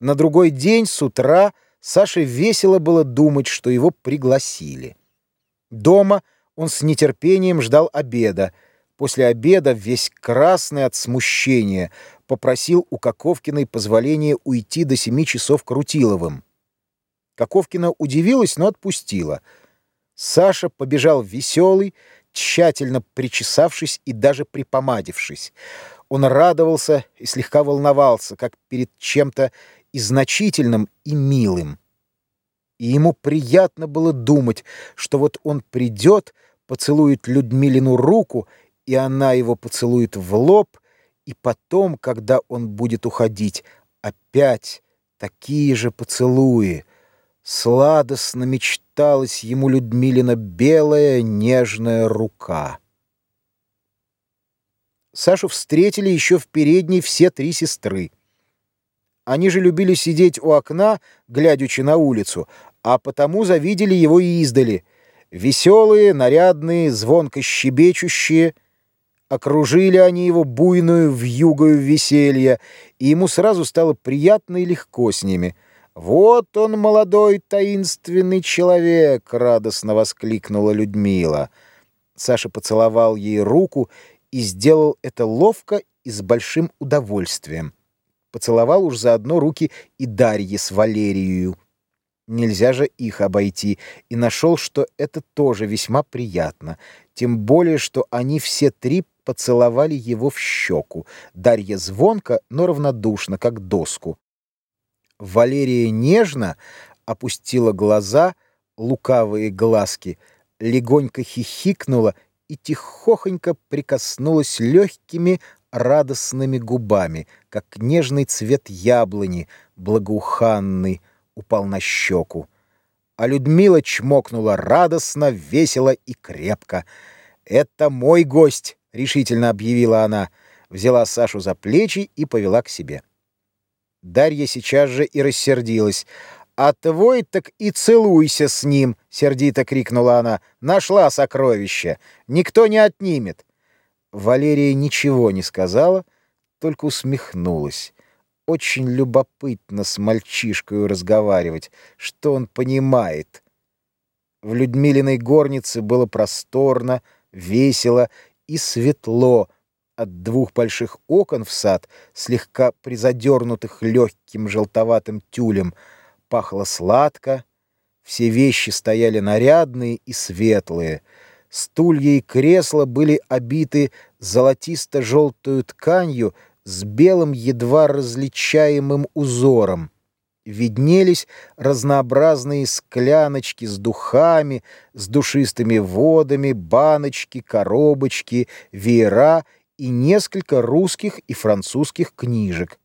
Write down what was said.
На другой день с утра Саше весело было думать, что его пригласили. Дома он с нетерпением ждал обеда. После обеда, весь красный от смущения, попросил у Коковкиной позволения уйти до семи часов Крутиловым. Коковкина удивилась, но отпустила. Саша побежал веселый, тщательно причесавшись и даже припомадившись. Он радовался и слегка волновался, как перед чем-то и значительным, и милым. И ему приятно было думать, что вот он придет, поцелует Людмилину руку, и она его поцелует в лоб, и потом, когда он будет уходить, опять такие же поцелуи. Сладостно мечталась ему Людмилина белая нежная рука. Сашу встретили еще в передней все три сестры. Они же любили сидеть у окна, глядячи на улицу, а потому завидели его и издали. Веселые, нарядные, звонко щебечущие. Окружили они его буйную вьюгою веселья, и ему сразу стало приятно и легко с ними. «Вот он, молодой таинственный человек!» — радостно воскликнула Людмила. Саша поцеловал ей руку и сделал это ловко и с большим удовольствием. Поцеловал уж заодно руки и Дарье с Валерией. Нельзя же их обойти, и нашел, что это тоже весьма приятно, тем более, что они все три поцеловали его в щеку. Дарья звонко, но равнодушно, как доску. Валерия нежно опустила глаза, лукавые глазки, легонько хихикнула и тихохонько прикоснулась легкими радостными губами, как нежный цвет яблони, благоуханный, упал на щеку. А Людмила чмокнула радостно, весело и крепко. «Это мой гость!» — решительно объявила она. Взяла Сашу за плечи и повела к себе. Дарья сейчас же и рассердилась. «А твой так и целуйся с ним!» — сердито крикнула она. «Нашла сокровище! Никто не отнимет!» Валерия ничего не сказала, только усмехнулась. Очень любопытно с мальчишкой разговаривать, что он понимает. В Людмилиной горнице было просторно, весело и светло. От двух больших окон в сад, слегка призадернутых легким желтоватым тюлем, пахло сладко. Все вещи стояли нарядные и светлые — Стулья и кресла были обиты золотисто-желтую тканью с белым едва различаемым узором. Виднелись разнообразные скляночки с духами, с душистыми водами, баночки, коробочки, веера и несколько русских и французских книжек.